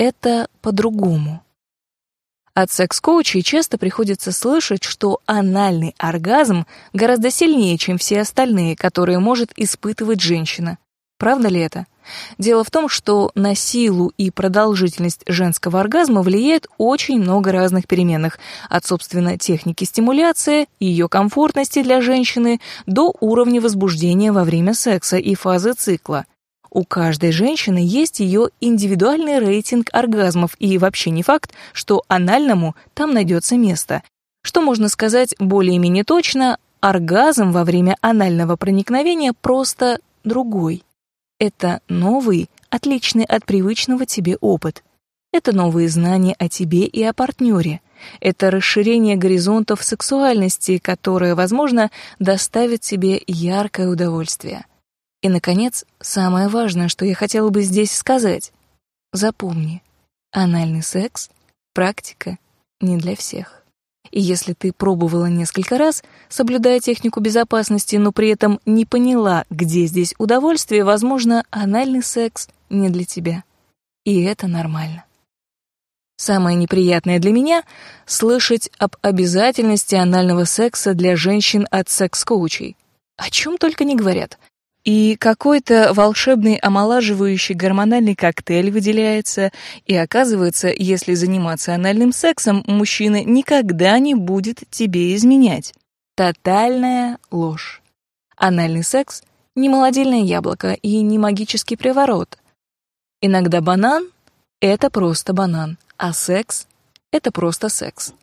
это по-другому. От секс-коучей часто приходится слышать, что анальный оргазм гораздо сильнее, чем все остальные, которые может испытывать женщина. Правда ли это? Дело в том, что на силу и продолжительность женского оргазма влияет очень много разных переменных, от, собственно, техники стимуляции, ее комфортности для женщины, до уровня возбуждения во время секса и фазы цикла. У каждой женщины есть ее индивидуальный рейтинг оргазмов, и вообще не факт, что анальному там найдется место. Что можно сказать более-менее точно, оргазм во время анального проникновения просто другой. Это новый, отличный от привычного тебе опыт. Это новые знания о тебе и о партнере. Это расширение горизонтов сексуальности, которое, возможно, доставит тебе яркое удовольствие. И, наконец, самое важное, что я хотела бы здесь сказать. Запомни, анальный секс — практика не для всех. И если ты пробовала несколько раз, соблюдая технику безопасности, но при этом не поняла, где здесь удовольствие, возможно, анальный секс не для тебя. И это нормально. Самое неприятное для меня — слышать об обязательности анального секса для женщин от секс-коучей. О чем только не говорят — и какой-то волшебный омолаживающий гормональный коктейль выделяется, и оказывается, если заниматься анальным сексом, мужчина никогда не будет тебе изменять. Тотальная ложь. Анальный секс — не молодильное яблоко и не магический приворот. Иногда банан — это просто банан, а секс — это просто секс.